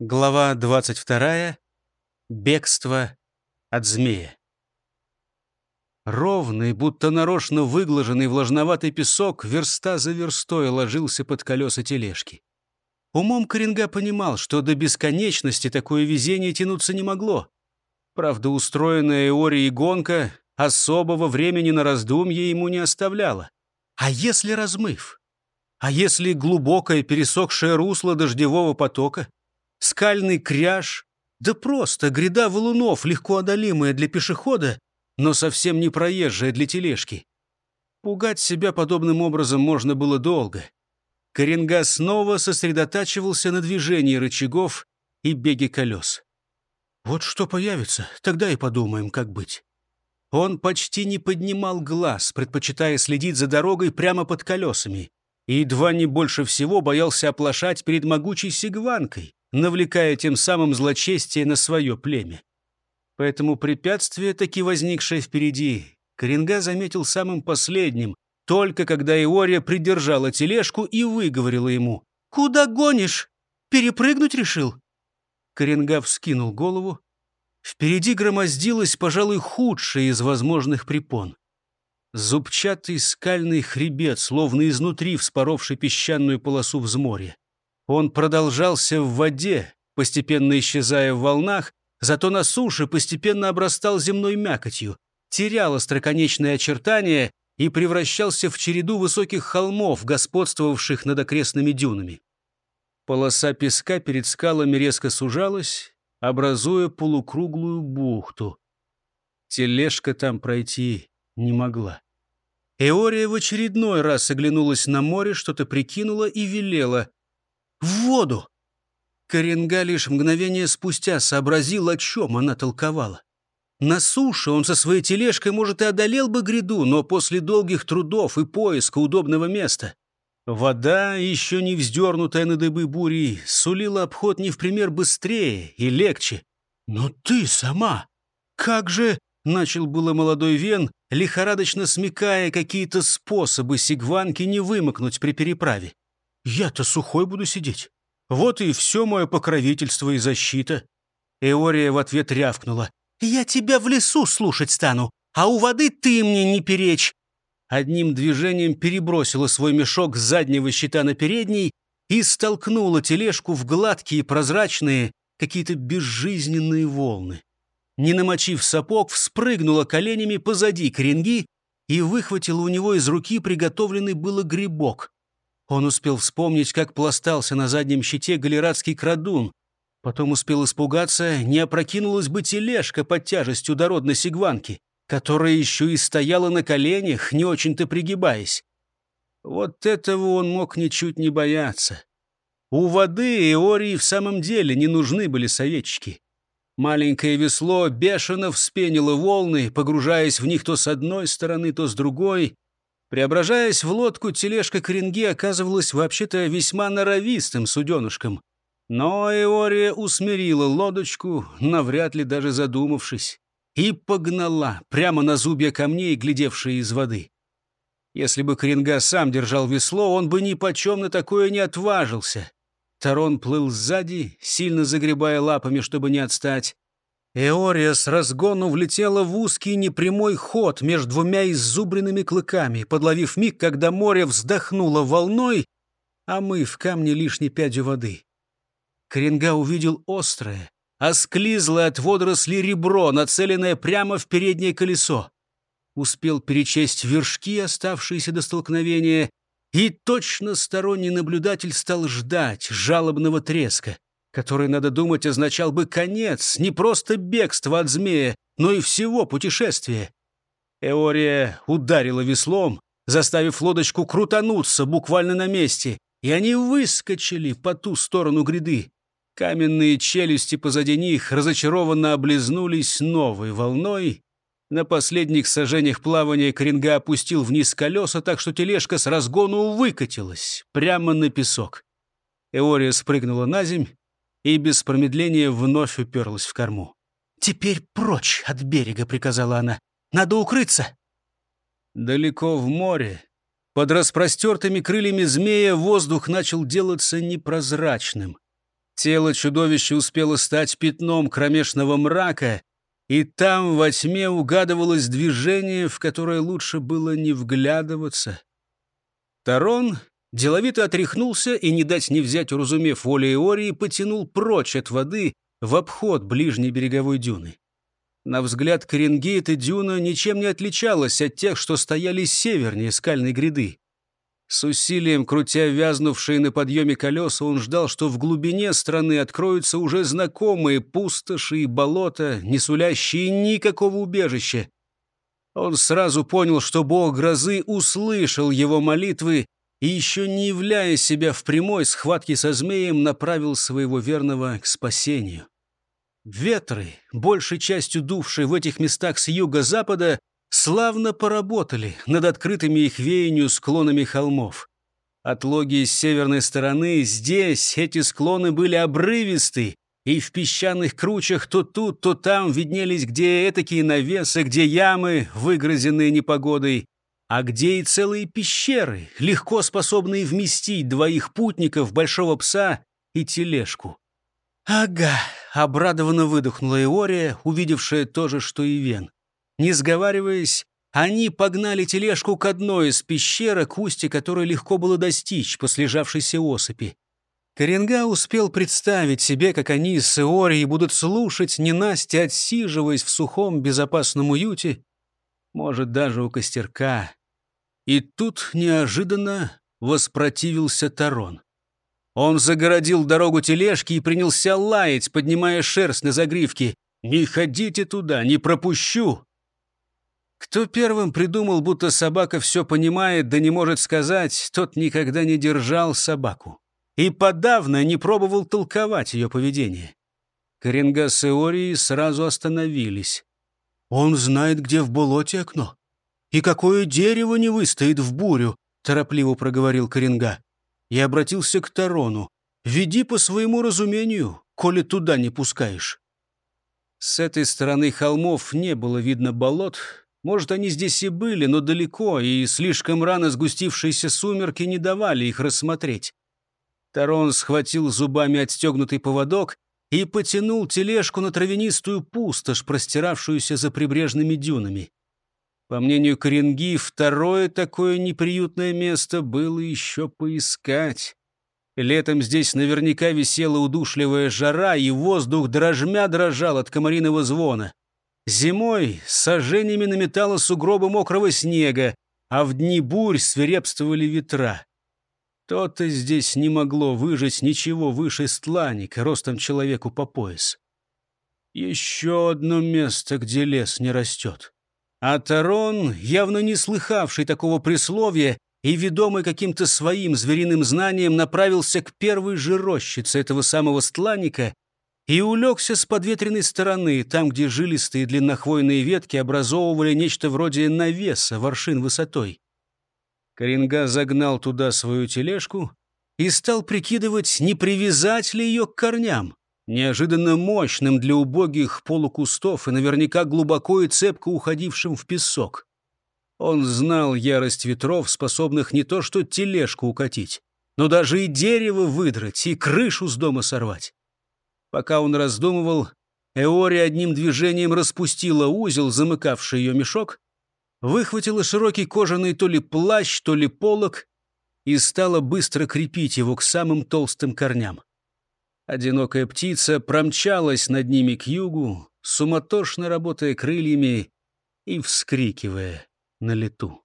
Глава 22. Бегство от змея. Ровный, будто нарочно выглаженный влажноватый песок верста за верстой ложился под колеса тележки. Умом Коренга понимал, что до бесконечности такое везение тянуться не могло. Правда, устроенная Эорией гонка особого времени на раздумье ему не оставляла. А если размыв? А если глубокое пересохшее русло дождевого потока? Скальный кряж? Да просто гряда валунов, легко одолимая для пешехода, но совсем не проезжая для тележки. Пугать себя подобным образом можно было долго. Коренга снова сосредотачивался на движении рычагов и беге колес. Вот что появится, тогда и подумаем, как быть. Он почти не поднимал глаз, предпочитая следить за дорогой прямо под колесами, и едва не больше всего боялся оплошать перед могучей сигванкой, навлекая тем самым злочестие на свое племя. Поэтому препятствие, таки возникшее впереди, Коренга заметил самым последним, только когда Иория придержала тележку и выговорила ему. «Куда гонишь? Перепрыгнуть решил?» Коренга вскинул голову. Впереди громоздилась, пожалуй, худшая из возможных препон. Зубчатый скальный хребет, словно изнутри вспоровший песчаную полосу взморья. Он продолжался в воде, постепенно исчезая в волнах, зато на суше постепенно обрастал земной мякотью, терял остроконечные очертания и превращался в череду высоких холмов, господствовавших над окрестными дюнами. Полоса песка перед скалами резко сужалась, образуя полукруглую бухту. Тележка там пройти не могла. Эория в очередной раз оглянулась на море, что-то прикинула и велела. «В воду!» Коренга лишь мгновение спустя сообразил, о чем она толковала. На суше он со своей тележкой, может, и одолел бы гряду, но после долгих трудов и поиска удобного места Вода, еще не вздернутая на дыбы бури, сулила обход не в пример быстрее и легче. «Но ты сама! Как же...» — начал было молодой Вен, лихорадочно смекая какие-то способы сигванки не вымокнуть при переправе. «Я-то сухой буду сидеть. Вот и все мое покровительство и защита». Эория в ответ рявкнула. «Я тебя в лесу слушать стану, а у воды ты мне не перечь одним движением перебросила свой мешок с заднего щита на передний и столкнула тележку в гладкие, прозрачные, какие-то безжизненные волны. Не намочив сапог, вспрыгнула коленями позади коренги и выхватила у него из руки приготовленный было грибок. Он успел вспомнить, как пластался на заднем щите галератский крадун. Потом успел испугаться, не опрокинулась бы тележка под тяжестью дородной сигванки которая еще и стояла на коленях, не очень-то пригибаясь. Вот этого он мог ничуть не бояться. У воды Иории в самом деле не нужны были советчики. Маленькое весло бешено вспенило волны, погружаясь в них то с одной стороны, то с другой. Преображаясь в лодку, тележка Коренги оказывалась вообще-то весьма норовистым суденышком. Но Иория усмирила лодочку, навряд ли даже задумавшись и погнала прямо на зубья камней, глядевшие из воды. Если бы Коренга сам держал весло, он бы ни почем на такое не отважился. Тарон плыл сзади, сильно загребая лапами, чтобы не отстать. Эория с разгону влетела в узкий непрямой ход между двумя иззубренными клыками, подловив миг, когда море вздохнуло волной, а мы в камне лишней пядью воды. Коренга увидел острое, осклизло от водоросли ребро, нацеленное прямо в переднее колесо. Успел перечесть вершки, оставшиеся до столкновения, и точно сторонний наблюдатель стал ждать жалобного треска, который, надо думать, означал бы конец, не просто бегство от змея, но и всего путешествия. Эория ударила веслом, заставив лодочку крутануться буквально на месте, и они выскочили по ту сторону гряды. Каменные челюсти позади них разочарованно облизнулись новой волной. На последних сажениях плавания Коренга опустил вниз колеса, так что тележка с разгону выкатилась прямо на песок. Эория спрыгнула на земь и без промедления вновь уперлась в корму. «Теперь прочь от берега», — приказала она. «Надо укрыться». Далеко в море, под распростертыми крыльями змея, воздух начал делаться непрозрачным. Тело чудовища успело стать пятном кромешного мрака, и там во тьме угадывалось движение, в которое лучше было не вглядываться. Тарон деловито отряхнулся и, не дать не взять, уразумев волей Иории, потянул прочь от воды в обход ближней береговой дюны. На взгляд Коренги эта дюна ничем не отличалась от тех, что стояли севернее скальной гряды. С усилием, крутя вязнувшие на подъеме колеса, он ждал, что в глубине страны откроются уже знакомые пустоши и болота, не сулящие никакого убежища. Он сразу понял, что бог грозы услышал его молитвы и, еще не являя себя в прямой схватке со змеем, направил своего верного к спасению. Ветры, большей частью дувшие в этих местах с юго-запада, славно поработали над открытыми их веянию склонами холмов. От логи с северной стороны здесь эти склоны были обрывисты, и в песчаных кручах то тут, то там виднелись где этакие навесы, где ямы, выгрызенные непогодой, а где и целые пещеры, легко способные вместить двоих путников, большого пса и тележку. «Ага», — обрадованно выдохнула Иория, увидевшая то же, что и Вен. Не сговариваясь, они погнали тележку к одной из пещерок, устья которой легко было достичь по слежавшейся осыпи. Коренга успел представить себе, как они с Иорией будут слушать ненастья, отсиживаясь в сухом безопасном уюте, может, даже у костерка. И тут неожиданно воспротивился Тарон. Он загородил дорогу тележки и принялся лаять, поднимая шерсть на загривке. «Не ходите туда, не пропущу!» Кто первым придумал, будто собака все понимает, да не может сказать, тот никогда не держал собаку. И подавно не пробовал толковать ее поведение. Коренга с Иорией сразу остановились. «Он знает, где в болоте окно. И какое дерево не выстоит в бурю», — торопливо проговорил Коренга и обратился к Тарону. «Веди по своему разумению, коли туда не пускаешь». С этой стороны холмов не было видно болот. Может, они здесь и были, но далеко, и слишком рано сгустившиеся сумерки не давали их рассмотреть. Тарон схватил зубами отстегнутый поводок и потянул тележку на травянистую пустошь, простиравшуюся за прибрежными дюнами. По мнению Коренги, второе такое неприютное место было еще поискать. Летом здесь наверняка висела удушливая жара, и воздух дрожмя дрожал от комариного звона. Зимой сожжениями наметало сугробы мокрого снега, а в дни бурь свирепствовали ветра. То-то здесь не могло выжить ничего выше стланника, ростом человеку по пояс. Еще одно место, где лес не растет. А Тарон, явно не слыхавший такого присловия и ведомый каким-то своим звериным знанием, направился к первой же рощице этого самого стланника и улегся с подветренной стороны, там, где жилистые длиннохвойные ветки образовывали нечто вроде навеса воршин высотой. Коренга загнал туда свою тележку и стал прикидывать, не привязать ли ее к корням неожиданно мощным для убогих полукустов и наверняка глубоко и цепко уходившим в песок. Он знал ярость ветров, способных не то что тележку укатить, но даже и дерево выдрать, и крышу с дома сорвать. Пока он раздумывал, Эори одним движением распустила узел, замыкавший ее мешок, выхватила широкий кожаный то ли плащ, то ли полог и стала быстро крепить его к самым толстым корням. Одинокая птица промчалась над ними к югу, суматошно работая крыльями и вскрикивая на лету.